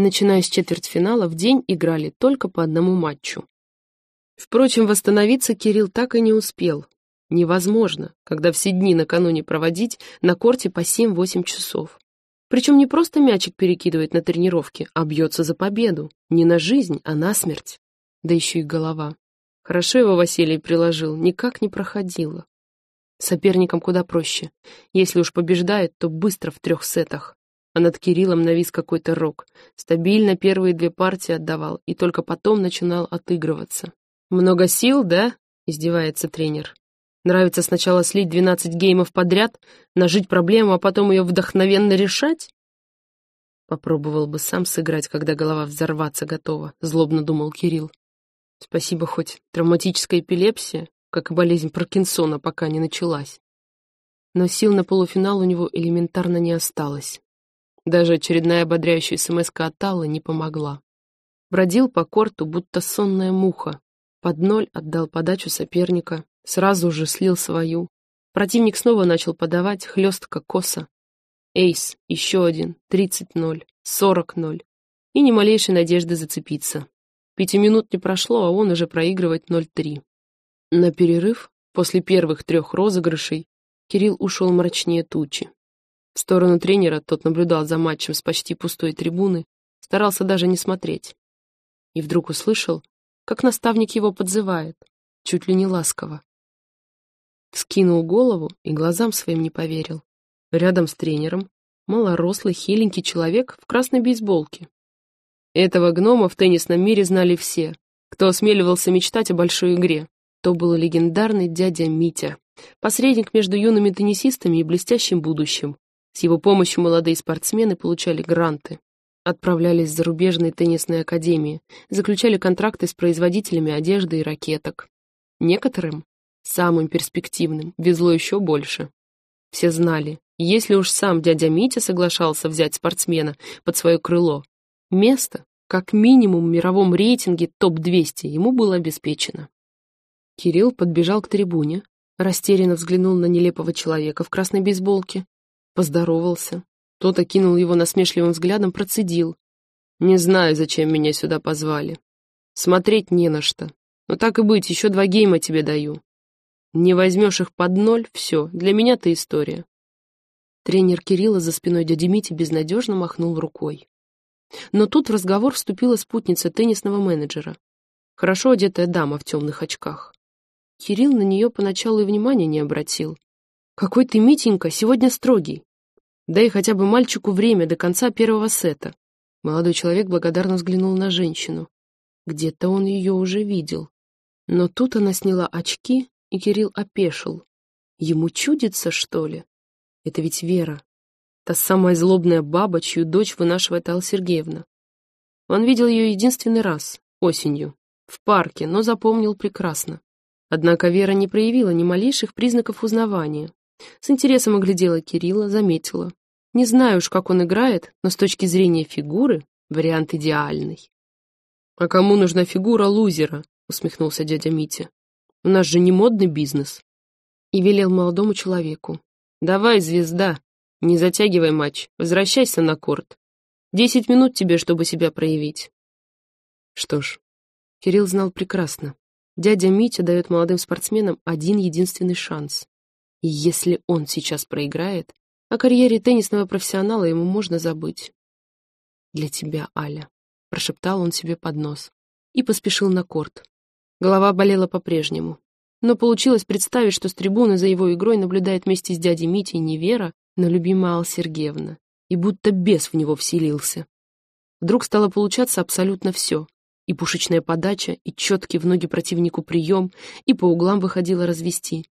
Начиная с четвертьфинала, в день играли только по одному матчу. Впрочем, восстановиться Кирилл так и не успел. Невозможно, когда все дни накануне проводить на корте по 7-8 часов. Причем не просто мячик перекидывает на тренировке, а бьется за победу. Не на жизнь, а на смерть. Да еще и голова. Хорошо его Василий приложил, никак не проходило. Соперникам куда проще. Если уж побеждает, то быстро в трех сетах. А над Кириллом навис какой-то рок. Стабильно первые две партии отдавал, и только потом начинал отыгрываться. «Много сил, да?» — издевается тренер. «Нравится сначала слить 12 геймов подряд, нажить проблему, а потом ее вдохновенно решать?» Попробовал бы сам сыграть, когда голова взорваться готова, злобно думал Кирилл. Спасибо хоть травматическая эпилепсия, как и болезнь Паркинсона, пока не началась. Но сил на полуфинал у него элементарно не осталось. Даже очередная ободряющая смс от Аллы не помогла. Бродил по корту, будто сонная муха, под ноль отдал подачу соперника, сразу же слил свою. Противник снова начал подавать, хлестко, косо. Эйс, еще один, тридцать ноль, сорок ноль. И ни малейшей надежды зацепиться. Пяти минут не прошло, а он уже проигрывает ноль три. На перерыв, после первых трех розыгрышей, Кирилл ушел мрачнее тучи. В сторону тренера тот наблюдал за матчем с почти пустой трибуны, старался даже не смотреть. И вдруг услышал, как наставник его подзывает, чуть ли не ласково. Скинул голову и глазам своим не поверил. Рядом с тренером малорослый, хиленький человек в красной бейсболке. Этого гнома в теннисном мире знали все, кто осмеливался мечтать о большой игре. То был легендарный дядя Митя, посредник между юными теннисистами и блестящим будущим. С его помощью молодые спортсмены получали гранты. Отправлялись в зарубежные теннисные академии, заключали контракты с производителями одежды и ракеток. Некоторым, самым перспективным, везло еще больше. Все знали, если уж сам дядя Митя соглашался взять спортсмена под свое крыло, место, как минимум в мировом рейтинге топ-200, ему было обеспечено. Кирилл подбежал к трибуне, растерянно взглянул на нелепого человека в красной бейсболке, поздоровался, тот окинул его насмешливым взглядом, процедил. «Не знаю, зачем меня сюда позвали. Смотреть не на что. Но так и быть, еще два гейма тебе даю. Не возьмешь их под ноль — все, для меня ты история». Тренер Кирилла за спиной дяди Мити безнадежно махнул рукой. Но тут в разговор вступила спутница теннисного менеджера. Хорошо одетая дама в темных очках. Кирилл на нее поначалу и внимания не обратил. «Какой ты, Митенька, сегодня строгий. Дай хотя бы мальчику время до конца первого сета. Молодой человек благодарно взглянул на женщину. Где-то он ее уже видел. Но тут она сняла очки, и Кирилл опешил. Ему чудится, что ли? Это ведь Вера. Та самая злобная баба, чью дочь вынашивает Алла Сергеевна. Он видел ее единственный раз, осенью, в парке, но запомнил прекрасно. Однако Вера не проявила ни малейших признаков узнавания. С интересом оглядела Кирилла, заметила. Не знаю уж, как он играет, но с точки зрения фигуры вариант идеальный. «А кому нужна фигура лузера?» — усмехнулся дядя Митя. «У нас же не модный бизнес». И велел молодому человеку. «Давай, звезда, не затягивай матч, возвращайся на корт. Десять минут тебе, чтобы себя проявить». Что ж, Кирилл знал прекрасно. Дядя Митя дает молодым спортсменам один единственный шанс. И если он сейчас проиграет, о карьере теннисного профессионала ему можно забыть. «Для тебя, Аля», — прошептал он себе под нос и поспешил на корт. Голова болела по-прежнему. Но получилось представить, что с трибуны за его игрой наблюдает вместе с дядей Митей не Вера, но любимая Алла Сергеевна, и будто бес в него вселился. Вдруг стало получаться абсолютно все. И пушечная подача, и четкий в ноги противнику прием, и по углам выходило развести.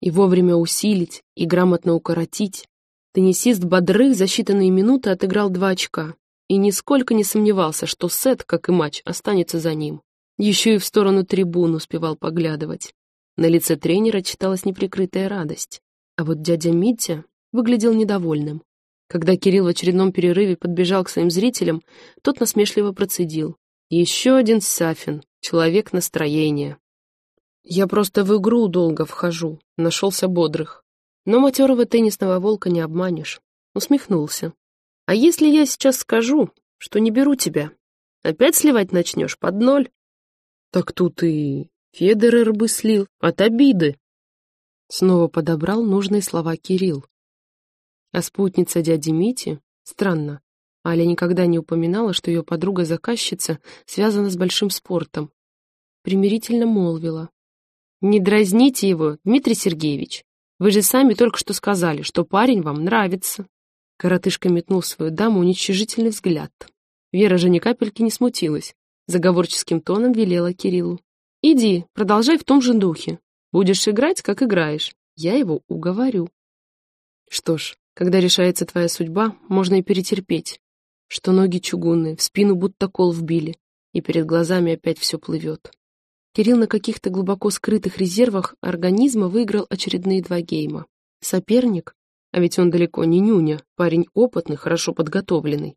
И вовремя усилить, и грамотно укоротить, Теннисист Бодрых за считанные минуты отыграл два очка и нисколько не сомневался, что сет, как и матч, останется за ним. Еще и в сторону трибун успевал поглядывать. На лице тренера читалась неприкрытая радость. А вот дядя Митя выглядел недовольным. Когда Кирилл в очередном перерыве подбежал к своим зрителям, тот насмешливо процедил. «Еще один Сафин, человек настроения». «Я просто в игру долго вхожу», — нашелся Бодрых. Но матерого теннисного волка не обманешь. Усмехнулся. А если я сейчас скажу, что не беру тебя. Опять сливать начнешь под ноль? Так тут и Федерер бы слил от обиды. Снова подобрал нужные слова Кирилл. А спутница дяди Мити? Странно. Аля никогда не упоминала, что ее подруга-заказчица связана с большим спортом. Примирительно молвила. «Не дразните его, Дмитрий Сергеевич. Вы же сами только что сказали, что парень вам нравится». Коротышка метнул свою даму уничижительный взгляд. Вера же ни капельки не смутилась. Заговорческим тоном велела Кириллу. «Иди, продолжай в том же духе. Будешь играть, как играешь. Я его уговорю». Что ж, когда решается твоя судьба, можно и перетерпеть. Что ноги чугунные, в спину будто кол вбили, и перед глазами опять все плывет. Кирилл на каких-то глубоко скрытых резервах организма выиграл очередные два гейма. Соперник, а ведь он далеко не нюня, парень опытный, хорошо подготовленный,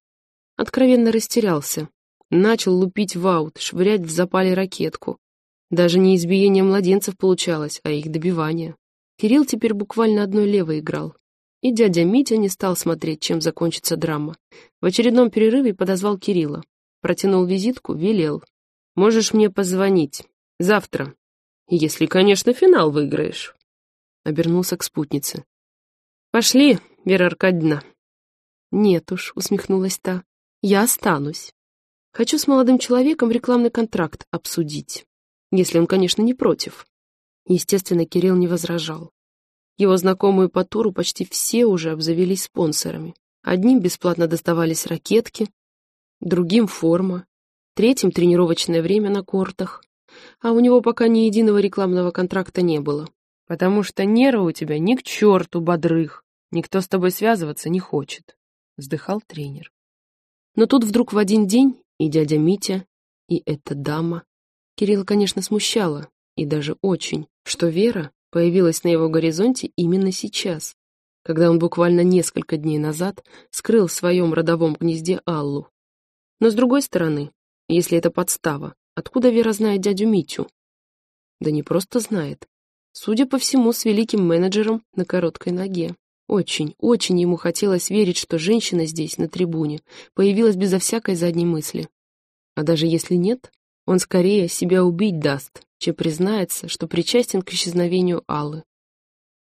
Откровенно растерялся. Начал лупить в аут, швырять в запале ракетку. Даже не избиение младенцев получалось, а их добивание. Кирилл теперь буквально одной левой играл. И дядя Митя не стал смотреть, чем закончится драма. В очередном перерыве подозвал Кирилла. Протянул визитку, велел. «Можешь мне позвонить. Завтра. Если, конечно, финал выиграешь». Обернулся к спутнице. «Пошли, Вера Аркадьевна». «Нет уж», — усмехнулась та. Я останусь. Хочу с молодым человеком рекламный контракт обсудить. Если он, конечно, не против. Естественно, Кирилл не возражал. Его знакомые по туру почти все уже обзавелись спонсорами. Одним бесплатно доставались ракетки, другим форма, третьим тренировочное время на кортах. А у него пока ни единого рекламного контракта не было. Потому что нервы у тебя ни к черту бодрых. Никто с тобой связываться не хочет. Вздыхал тренер. Но тут вдруг в один день и дядя Митя, и эта дама. Кирилла, конечно, смущало, и даже очень, что Вера появилась на его горизонте именно сейчас, когда он буквально несколько дней назад скрыл в своем родовом гнезде Аллу. Но с другой стороны, если это подстава, откуда Вера знает дядю Митю? Да не просто знает. Судя по всему, с великим менеджером на короткой ноге. Очень, очень ему хотелось верить, что женщина здесь, на трибуне, появилась безо всякой задней мысли. А даже если нет, он скорее себя убить даст, чем признается, что причастен к исчезновению Аллы.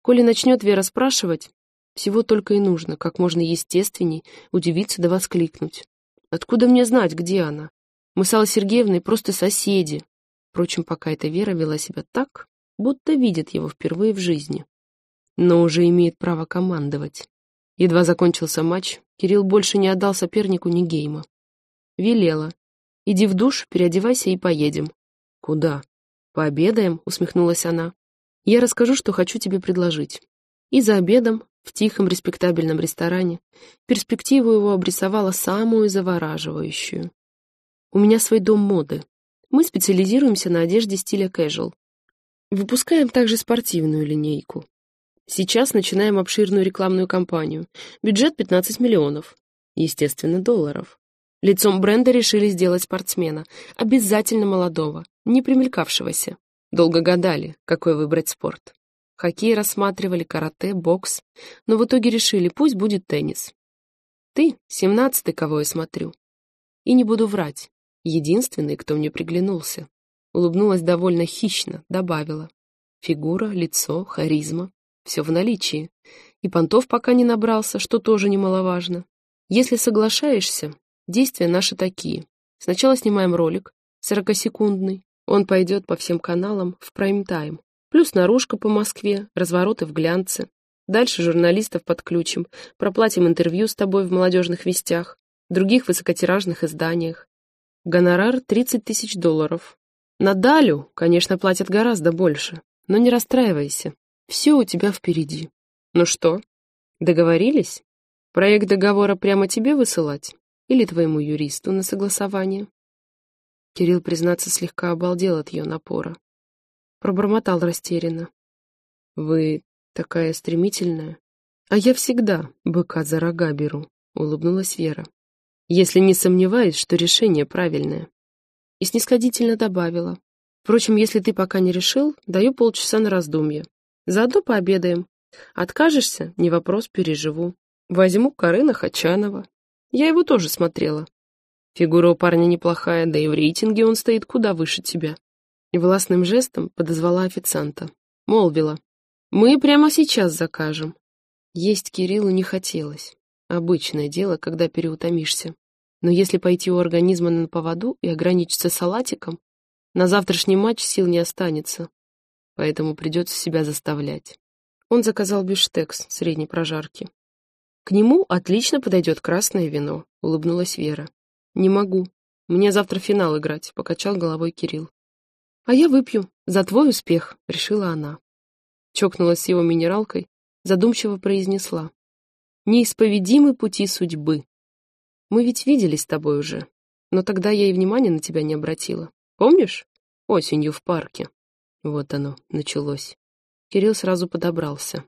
Коли начнет Вера спрашивать, всего только и нужно, как можно естественней, удивиться да воскликнуть. Откуда мне знать, где она? Мы с Аллой Сергеевной просто соседи. Впрочем, пока эта Вера вела себя так, будто видит его впервые в жизни но уже имеет право командовать. Едва закончился матч, Кирилл больше не отдал сопернику ни гейма. Велела. «Иди в душ, переодевайся и поедем». «Куда?» «Пообедаем», — усмехнулась она. «Я расскажу, что хочу тебе предложить». И за обедом, в тихом респектабельном ресторане, перспективу его обрисовала самую завораживающую. «У меня свой дом моды. Мы специализируемся на одежде стиля casual. Выпускаем также спортивную линейку. Сейчас начинаем обширную рекламную кампанию. Бюджет 15 миллионов. Естественно, долларов. Лицом бренда решили сделать спортсмена. Обязательно молодого, не примелькавшегося. Долго гадали, какой выбрать спорт. Хоккей рассматривали, карате, бокс. Но в итоге решили, пусть будет теннис. Ты — семнадцатый, кого я смотрю. И не буду врать. Единственный, кто мне приглянулся. Улыбнулась довольно хищно, добавила. Фигура, лицо, харизма. Все в наличии. И понтов пока не набрался, что тоже немаловажно. Если соглашаешься, действия наши такие. Сначала снимаем ролик, 40-секундный. Он пойдет по всем каналам в прайм-тайм. Плюс наружка по Москве, развороты в глянце. Дальше журналистов подключим, проплатим интервью с тобой в молодежных вестях, других высокотиражных изданиях. Гонорар 30 тысяч долларов. На Далю, конечно, платят гораздо больше, но не расстраивайся. Все у тебя впереди. Ну что, договорились? Проект договора прямо тебе высылать? Или твоему юристу на согласование? Кирилл, признаться, слегка обалдел от ее напора. Пробормотал растерянно. Вы такая стремительная. А я всегда быка за рога беру, улыбнулась Вера. Если не сомневаюсь, что решение правильное. И снисходительно добавила. Впрочем, если ты пока не решил, даю полчаса на раздумье. Заодно пообедаем. Откажешься? Не вопрос, переживу. Возьму Карына Хачанова. Я его тоже смотрела. Фигура у парня неплохая, да и в рейтинге он стоит куда выше тебя. И властным жестом подозвала официанта. Молвила. Мы прямо сейчас закажем. Есть Кириллу не хотелось. Обычное дело, когда переутомишься. Но если пойти у организма на поводу и ограничиться салатиком, на завтрашний матч сил не останется. Поэтому придется себя заставлять. Он заказал бифштекс средней прожарки. К нему отлично подойдет красное вино, улыбнулась Вера. Не могу. Мне завтра финал играть, покачал головой Кирилл. А я выпью. За твой успех, решила она. Чокнулась с его минералкой, задумчиво произнесла. Неисповедимы пути судьбы. Мы ведь виделись с тобой уже, но тогда я и внимания на тебя не обратила. Помнишь? Осенью в парке. Вот оно, началось. Кирилл сразу подобрался.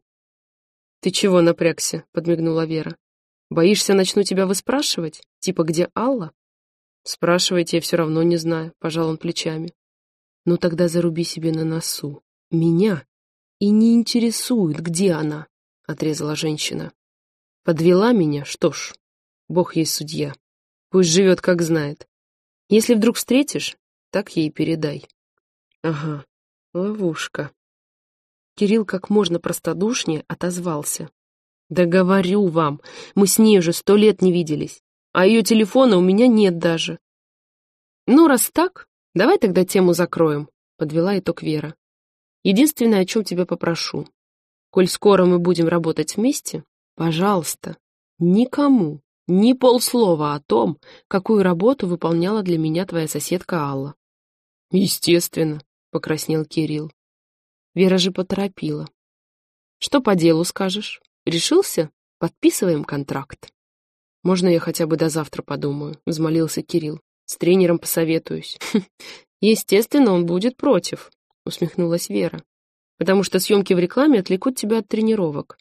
«Ты чего напрягся?» — подмигнула Вера. «Боишься, начну тебя выспрашивать? Типа, где Алла?» «Спрашивайте, я все равно не знаю», — пожал он плечами. «Ну тогда заруби себе на носу. Меня. И не интересует, где она», — отрезала женщина. «Подвела меня? Что ж, Бог ей судья. Пусть живет, как знает. Если вдруг встретишь, так ей передай». «Ага, ловушка», Кирилл как можно простодушнее отозвался. «Да говорю вам, мы с ней уже сто лет не виделись, а ее телефона у меня нет даже». «Ну, раз так, давай тогда тему закроем», — подвела итог Вера. «Единственное, о чем тебя попрошу. Коль скоро мы будем работать вместе, пожалуйста, никому, ни полслова о том, какую работу выполняла для меня твоя соседка Алла». «Естественно», — покраснел Кирилл. Вера же поторопила. «Что по делу скажешь? Решился? Подписываем контракт». «Можно я хотя бы до завтра подумаю?» — взмолился Кирилл. «С тренером посоветуюсь». «Естественно, он будет против», — усмехнулась Вера. «Потому что съемки в рекламе отвлекут тебя от тренировок.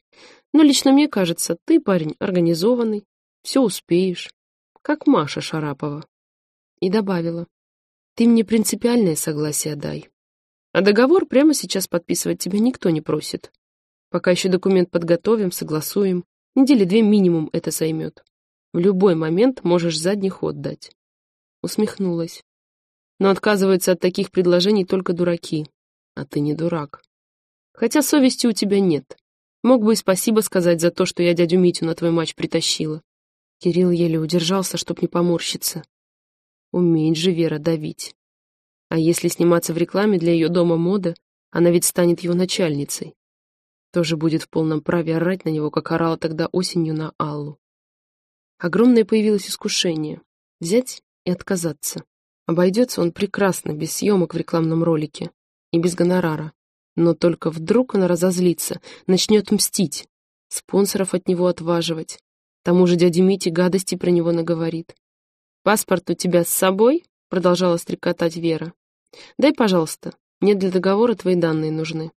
Но лично мне кажется, ты, парень, организованный, все успеешь, как Маша Шарапова». И добавила. «Ты мне принципиальное согласие дай. А договор прямо сейчас подписывать тебя никто не просит. Пока еще документ подготовим, согласуем. Недели две минимум это займет. В любой момент можешь задний ход дать. Усмехнулась. Но отказываются от таких предложений только дураки. А ты не дурак. Хотя совести у тебя нет. Мог бы и спасибо сказать за то, что я дядю Митю на твой матч притащила. Кирилл еле удержался, чтоб не поморщиться. Умеет же Вера давить. А если сниматься в рекламе для ее дома мода, она ведь станет его начальницей. Тоже будет в полном праве орать на него, как орала тогда осенью на Аллу. Огромное появилось искушение — взять и отказаться. Обойдется он прекрасно, без съемок в рекламном ролике и без гонорара. Но только вдруг она разозлится, начнет мстить, спонсоров от него отваживать. Тому же дядя Мити гадости про него наговорит. «Паспорт у тебя с собой?» — продолжала стрекотать Вера. Дай, пожалуйста. Мне для договора твои данные нужны.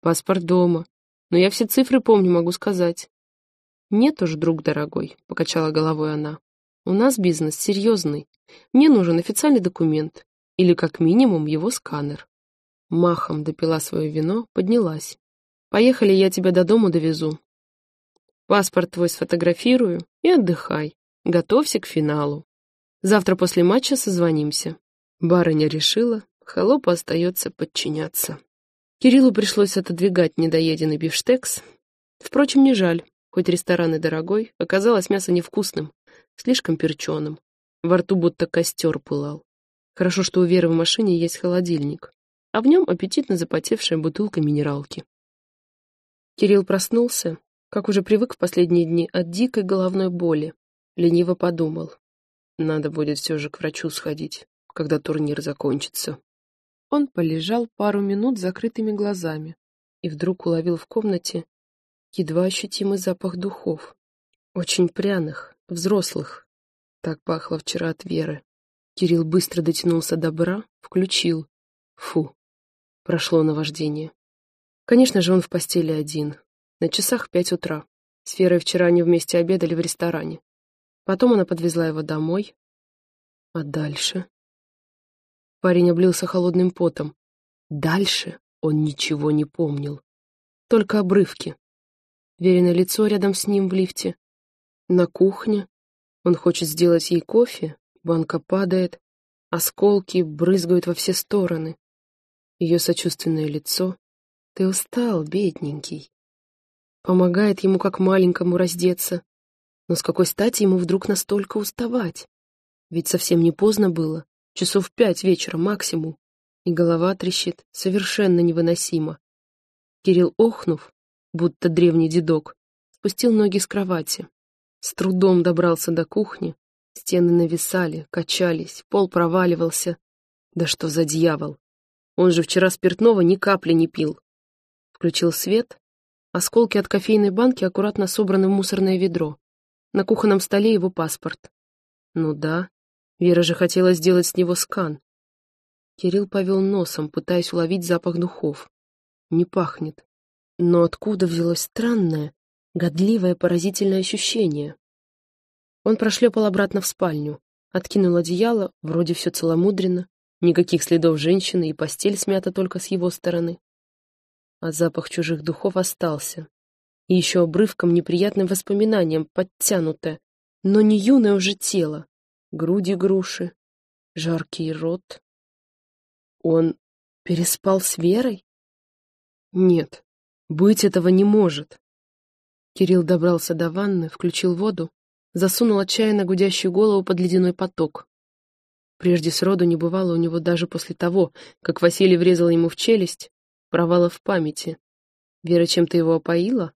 Паспорт дома. Но я все цифры помню, могу сказать. Нет уж, друг дорогой, покачала головой она. У нас бизнес серьезный. Мне нужен официальный документ. Или, как минимум, его сканер. Махом допила свое вино, поднялась. Поехали, я тебя до дому довезу. Паспорт твой сфотографирую и отдыхай. Готовься к финалу. Завтра после матча созвонимся. Барыня решила, холопу остается подчиняться. Кириллу пришлось отодвигать недоеденный бифштекс. Впрочем, не жаль, хоть ресторан и дорогой, оказалось мясо невкусным, слишком перченым. Во рту будто костер пылал. Хорошо, что у Веры в машине есть холодильник, а в нем аппетитно запотевшая бутылка минералки. Кирилл проснулся, как уже привык в последние дни, от дикой головной боли. Лениво подумал. Надо будет все же к врачу сходить когда турнир закончится. Он полежал пару минут с закрытыми глазами и вдруг уловил в комнате едва ощутимый запах духов. Очень пряных, взрослых. Так пахло вчера от Веры. Кирилл быстро дотянулся до бра, включил. Фу, прошло наваждение. Конечно же, он в постели один. На часах пять утра. С Верой вчера они вместе обедали в ресторане. Потом она подвезла его домой. А дальше? Парень облился холодным потом. Дальше он ничего не помнил. Только обрывки. Веренное лицо рядом с ним в лифте. На кухне. Он хочет сделать ей кофе, Банка падает, осколки брызгают во все стороны. Ее сочувственное лицо. Ты устал, бедненький. Помогает ему как маленькому раздеться. Но с какой стати ему вдруг настолько уставать? Ведь совсем не поздно было, часов пять вечера максимум, и голова трещит совершенно невыносимо. Кирилл, охнув, будто древний дедок, спустил ноги с кровати. С трудом добрался до кухни, стены нависали, качались, пол проваливался. Да что за дьявол! Он же вчера спиртного ни капли не пил. Включил свет, осколки от кофейной банки аккуратно собраны в мусорное ведро. На кухонном столе его паспорт. Ну да, Вера же хотела сделать с него скан. Кирилл повел носом, пытаясь уловить запах духов. Не пахнет. Но откуда взялось странное, годливое, поразительное ощущение? Он прошлепал обратно в спальню, откинул одеяло, вроде все целомудренно, никаких следов женщины и постель смята только с его стороны. А запах чужих духов остался. И еще обрывком неприятным воспоминанием, подтянутое, но не юное уже тело, груди груши, жаркий рот. Он переспал с Верой? Нет, быть этого не может. Кирилл добрался до ванны, включил воду, засунул отчаянно гудящую голову под ледяной поток. Прежде сроду не бывало у него даже после того, как Василий врезал ему в челюсть, провала в памяти. Вера чем-то его опоила?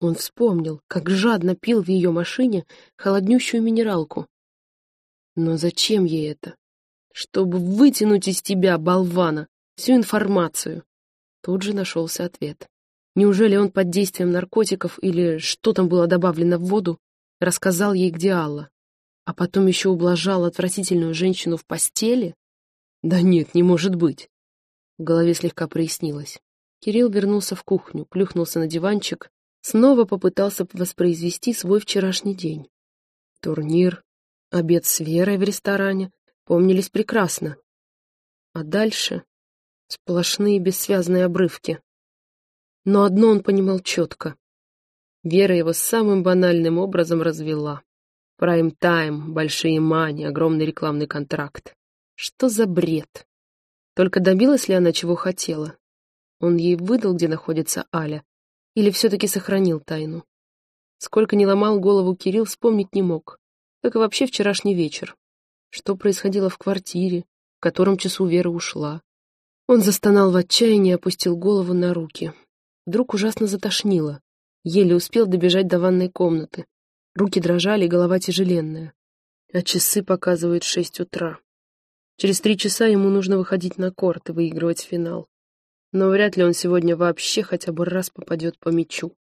Он вспомнил, как жадно пил в ее машине холоднющую минералку, но зачем ей это? Чтобы вытянуть из тебя, болвана, всю информацию. Тут же нашелся ответ. Неужели он под действием наркотиков или что там было добавлено в воду, рассказал ей, где Алла, а потом еще ублажал отвратительную женщину в постели? Да нет, не может быть. В голове слегка прояснилось. Кирилл вернулся в кухню, плюхнулся на диванчик, снова попытался воспроизвести свой вчерашний день. Турнир, Обед с Верой в ресторане помнились прекрасно. А дальше сплошные бессвязные обрывки. Но одно он понимал четко. Вера его самым банальным образом развела. Прайм-тайм, большие мани, огромный рекламный контракт. Что за бред? Только добилась ли она чего хотела? Он ей выдал, где находится Аля, или все-таки сохранил тайну? Сколько не ломал голову Кирилл, вспомнить не мог как и вообще вчерашний вечер. Что происходило в квартире, в котором часу Вера ушла. Он застонал в отчаянии опустил голову на руки. Вдруг ужасно затошнило. Еле успел добежать до ванной комнаты. Руки дрожали, голова тяжеленная. А часы показывают шесть утра. Через три часа ему нужно выходить на корт и выигрывать финал. Но вряд ли он сегодня вообще хотя бы раз попадет по мячу.